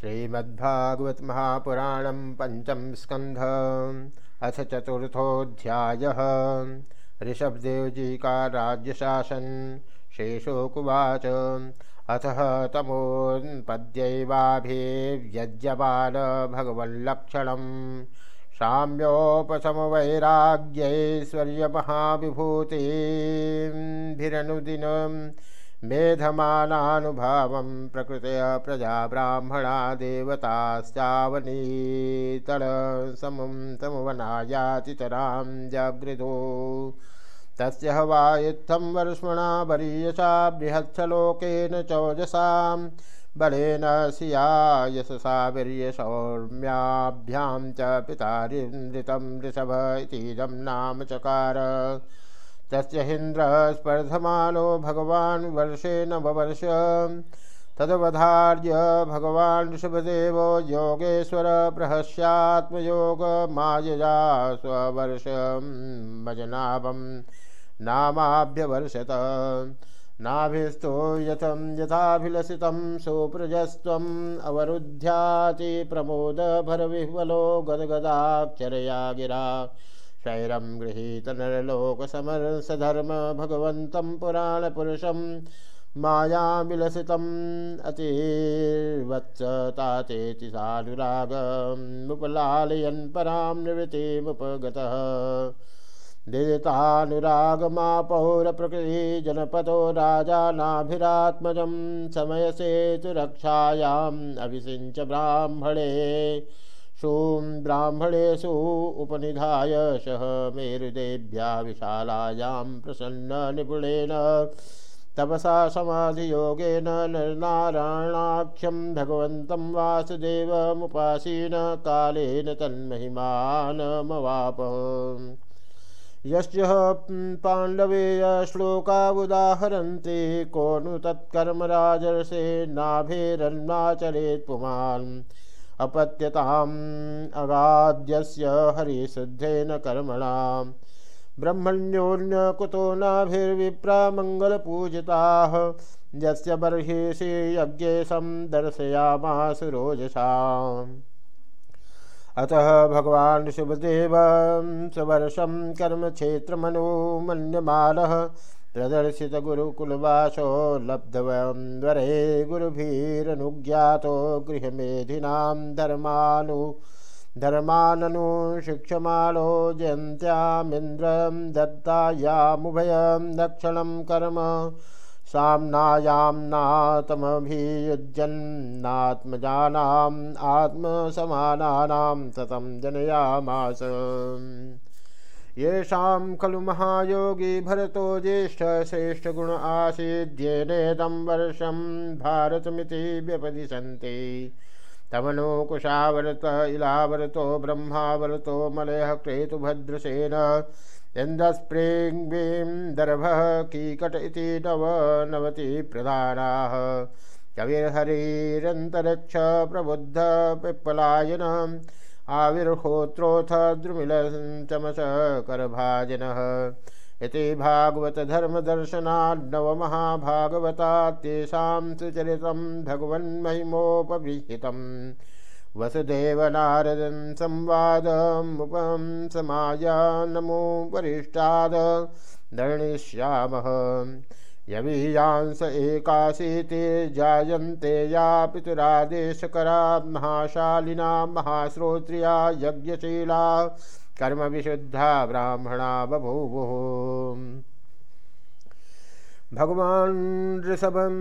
श्रीमद्भागवत महापुराण पंचम स्कंध अथ चतुर्थोध्याय ऋषभदेव जी का राज्य शासन शेषोकुवाच अथ तमोपद्यवाभिव्यज्यमान भगवल्लक्षण साम्योपशमवैराग्यैश्वर्यमहाविभूतिभिरनुदिनम् मेधमानानुभावं प्रकृतय प्रजा ब्राह्मणा देवताश्चावनीतलसमं समवनायातितरां जगृधो तस्य हवायुत्थं वर्ष्मणा वरीयसा बृहत्सलोकेन चौजसां बलेन सिया यशसा वीर्यसौम्याभ्यां च पितारिनृतं ऋषभ इतीदं नाम चकार तस्य हिन्द्र स्पर्धमानो भगवान् वर्षे नववर्ष तदवधार्य भगवान् ऋषभदेवो योगेश्वर बृहस्यात्मयोगमायया स्ववर्षमजनाभं नामाभ्यवर्षत। नाभिस्तु यथं यथाभिलसितं सुप्रजस्त्वम् अवरुध्याति प्रमोदभरविह्वलो गदगदाक्षरया गिरा शैरं गृहीत नरलोकसमरसधर्म भगवन्तं पुराणपुरुषं मायाविलसितम् अतिवत्सतातेति सानुरागमुपलालयन् परां निवृत्तिमुपगतः। दिदितानुरागमापौरप्रकृतिः जनपदो राजानाभिरात्मजं समयसेतुरक्षायाम् अभिषिञ्च ब्राह्मणे शूं ब्राह्मणेषु उपनिधाय सह मेरुदेभ्या विशालायां प्रसन्ननिपुणेन तपसा समाधियोगेन नरनारायणाख्यं भगवन्तं वासुदेवमुपासीन कालेन तन्महिमानमवाप यस्य पाण्डवेय श्लोकावुदाहरन्ति, को नु तत्कर्मराजर्षे नाभेरन्नाचरेत् पुमान्। अपत्यताम् अगाद्यस्य हरिशुद्धेन कर्मणा ब्रह्मण्योऽन्य कुतो नाभिर्विप्रा मङ्गलपूजिताः यस्य बर्हिषि यज्ञे दर्शयामासु रोजसा अतः भगवान् शुभदेव सवर्षं कर्मक्षेत्रमनुमन्यमानः। प्रदर्शित गुरुकुलवासो लब्धवरे गुरुभिरनुज्ञातो गृहमेधिनां धर्मानु धर्माननु शिक्षमाणो जयन्त्यामिन्द्रं दत्तायामुभयं दक्षिणं कर्म साम्नायाम्नातमभियुज्यन्नात्मजानाम् आत्मसमानानां सतं जनयामास। येषां खलु महायोगी भरतो ज्येष्ठ श्रेष्ठगुण आसीद्येनेदं वर्षं भारतमिति व्यपदिशन्ति। तमनो कुशावरत इलावरतो ब्रह्मावरतो मलयः क्रेतुभद्रसेन इन्दस्प्रेङ्बीं दर्भः कीकट इति नवनवति प्रधानाः कविर्हरिरन्तरिक्ष प्रबुद्ध पिप्पलायनम् आविर्होत्रोऽथ द्रुमिलचमस करभाजनः इति भागवतधर्मदर्शनान्नवमहाभागवतात्येषां सुचरितं भगवन्महिमोपबृहितं वसुदेवनारदं संवादमुपं समाया नमो वरिष्ठाद दर्णिष्यामः। यवीयांस एकाशीतिर्जायन्ते या पितुरादेशकरा महाशालिना महाश्रोत्रिया यज्ञशीला कर्म विशुद्धा ब्राह्मणा बभूवुः। भगवान् ऋषभं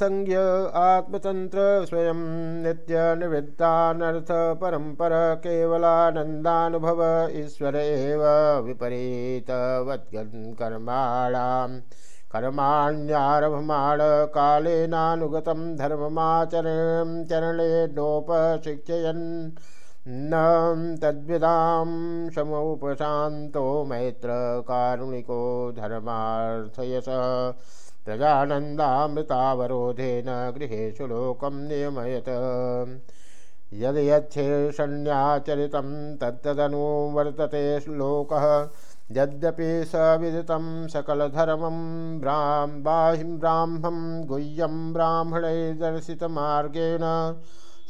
संज्ञ आत्मतन्त्र स्वयं नित्यनिवृत्तानर्थपरम्पर केवलानन्दानुभव ईश्वर एव विपरीतवद्गन्कर्माणाम् कर्माण्यारभमाण कालेनानुगतं धर्ममाचरणं चरणे नोपशिक्षयन् न तद्विदां समोपशान्तो मैत्रकारुणिको धर्मार्थयस प्रजानन्दामृतावरोधेन गृहेषु लोकं नियमयत। यद् यच्छीर्षण्याचरितं तत्तदनुवर्तते श्लोकः यद्यपि स विदितं सकलधर्मं ब्रां बाहिं ब्राह्मं गुह्यं ब्राह्मणैर्दर्शितमार्गेण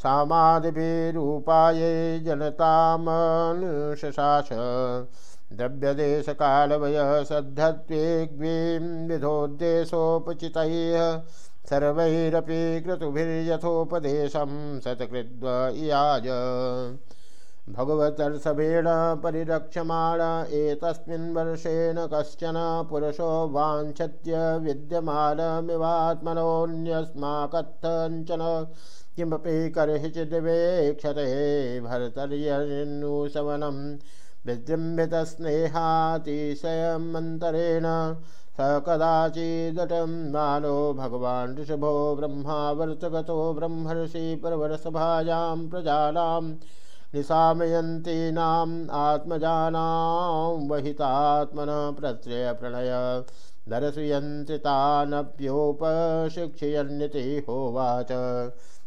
सामादिभिरूपाये जनतामनुशशास द्रव्यदेशकालवय सद्धत्वेग्वीं विधोद्देशोपचितैः सर्वैरपि क्रतुभिर्यथोपदेशं सत्कृत्व इयाज। भगवतर्षभेण परिरक्ष्यमाण एतस्मिन् वर्षेण कश्चन पुरुषो वाञ्छत्य विद्यमानमिवात्मनोऽन्यस्माकथञ्चन किमपि कर्हिचिद्वेक्षते भर्तर्यनुशवनं विजृम्भितस्नेहातिशयमन्तरेण स कदाचिदटं मानो भगवान् ऋषभो ब्रह्मावर्तगतो ब्रह्मर्षि परवरसभायां निशामयन्तीनाम् आत्मजानां वहितात्मनः प्रत्ययप्रणय दर्शयन्त्रितानप्योपशिक्षयन्निति होवाच।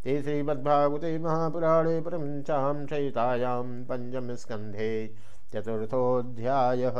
ते श्रीमद्भागवते महापुराणे प्रपञ्चां सहितायां पञ्चमस्कन्धे चतुर्थोऽध्यायः।